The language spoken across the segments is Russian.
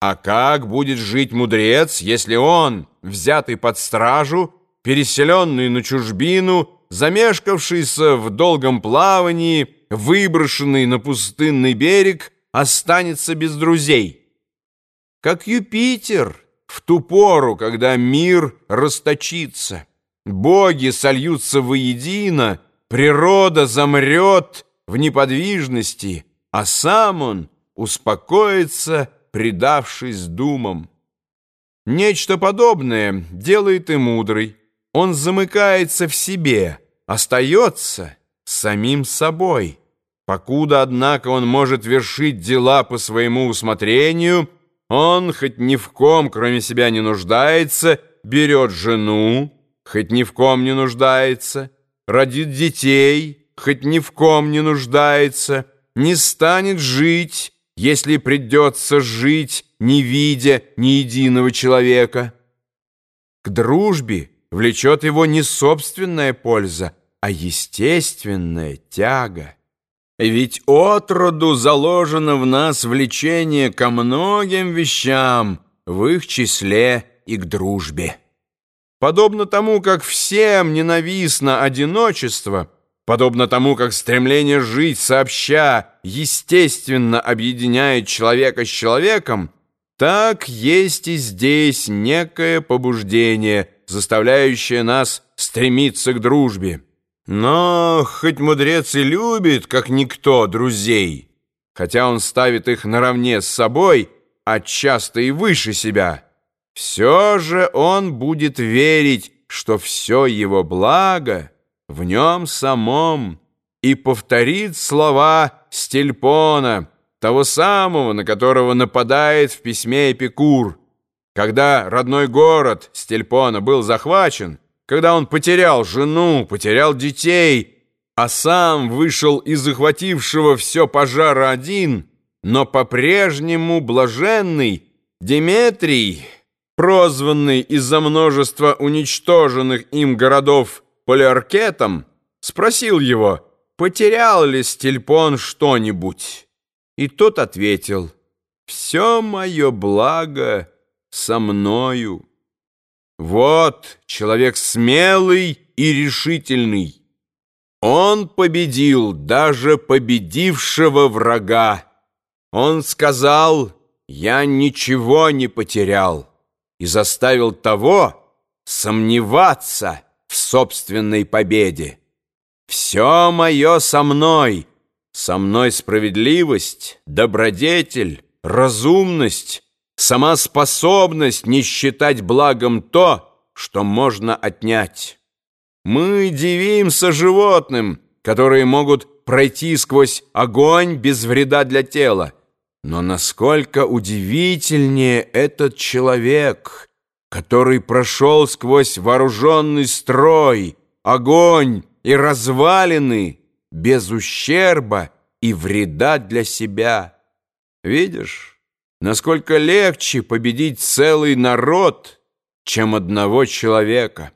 А как будет жить мудрец, если он, взятый под стражу, переселенный на чужбину, замешкавшийся в долгом плавании, выброшенный на пустынный берег, останется без друзей? Как Юпитер в ту пору, когда мир расточится, боги сольются воедино, природа замрет в неподвижности, а сам он успокоится, предавшись думам. Нечто подобное делает и мудрый. Он замыкается в себе, остается самим собой. Покуда, однако, он может вершить дела по своему усмотрению, он хоть ни в ком, кроме себя, не нуждается, берет жену, хоть ни в ком не нуждается, родит детей, хоть ни в ком не нуждается, не станет жить, если придется жить, не видя ни единого человека. К дружбе влечет его не собственная польза, а естественная тяга. Ведь отроду заложено в нас влечение ко многим вещам, в их числе и к дружбе. Подобно тому, как всем ненавистно одиночество – Подобно тому, как стремление жить сообща естественно объединяет человека с человеком, так есть и здесь некое побуждение, заставляющее нас стремиться к дружбе. Но хоть мудрец и любит, как никто, друзей, хотя он ставит их наравне с собой, а часто и выше себя, все же он будет верить, что все его благо — в нем самом и повторит слова Стельпона, того самого, на которого нападает в письме Эпикур. Когда родной город Стельпона был захвачен, когда он потерял жену, потерял детей, а сам вышел из захватившего все пожара один, но по-прежнему блаженный, Деметрий, прозванный из-за множества уничтоженных им городов полиаркетом, спросил его, потерял ли Стельпон что-нибудь. И тот ответил, «Все мое благо со мною». Вот человек смелый и решительный. Он победил даже победившего врага. Он сказал, «Я ничего не потерял» и заставил того сомневаться собственной победе. Все мое со мной, со мной справедливость, добродетель, разумность, сама способность не считать благом то, что можно отнять. Мы дивимся животным, которые могут пройти сквозь огонь без вреда для тела. Но насколько удивительнее этот человек — который прошел сквозь вооруженный строй, огонь и развалины без ущерба и вреда для себя. Видишь, насколько легче победить целый народ, чем одного человека.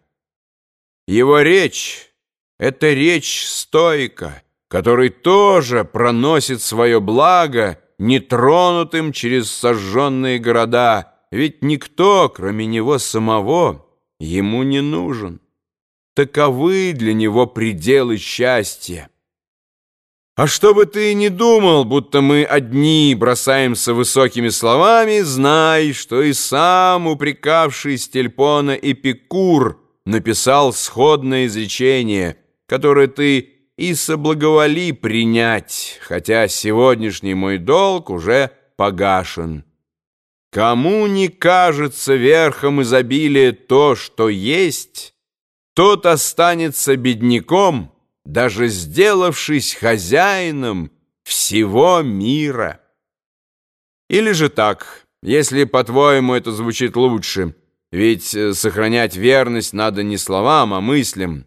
Его речь — это речь стойка, который тоже проносит свое благо нетронутым через сожженные города — ведь никто, кроме него самого, ему не нужен. Таковы для него пределы счастья. А чтобы ты не думал, будто мы одни бросаемся высокими словами, знай, что и сам упрекавший Стельпона Эпикур написал сходное изречение, которое ты и соблаговоли принять, хотя сегодняшний мой долг уже погашен. Кому не кажется верхом изобилия то, что есть, тот останется бедняком, даже сделавшись хозяином всего мира. Или же так, если, по-твоему, это звучит лучше, ведь э, сохранять верность надо не словам, а мыслям.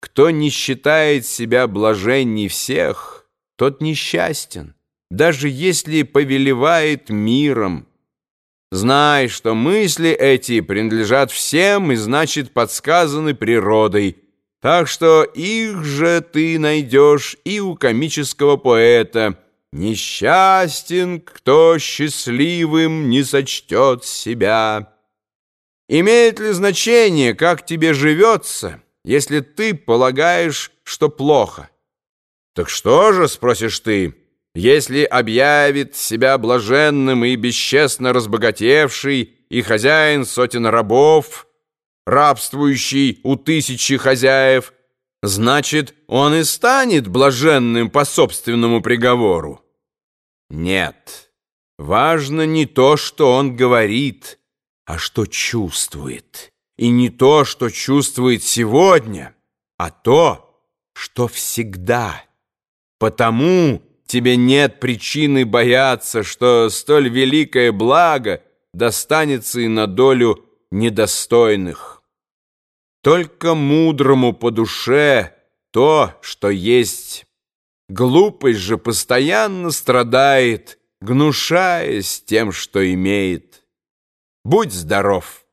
Кто не считает себя блаженней всех, тот несчастен, даже если повелевает миром. Знай, что мысли эти принадлежат всем и, значит, подсказаны природой. Так что их же ты найдешь и у комического поэта, Несчастен, кто счастливым не сочтет себя. Имеет ли значение, как тебе живется, если ты полагаешь, что плохо? Так что же, спросишь ты, если объявит себя блаженным и бесчестно разбогатевший и хозяин сотен рабов, рабствующий у тысячи хозяев, значит, он и станет блаженным по собственному приговору. Нет, важно не то, что он говорит, а что чувствует. И не то, что чувствует сегодня, а то, что всегда. Потому тебе нет причины бояться, что столь великое благо достанется и на долю недостойных. Только мудрому по душе то, что есть Глупость же постоянно страдает, гнушаясь тем, что имеет. Будь здоров!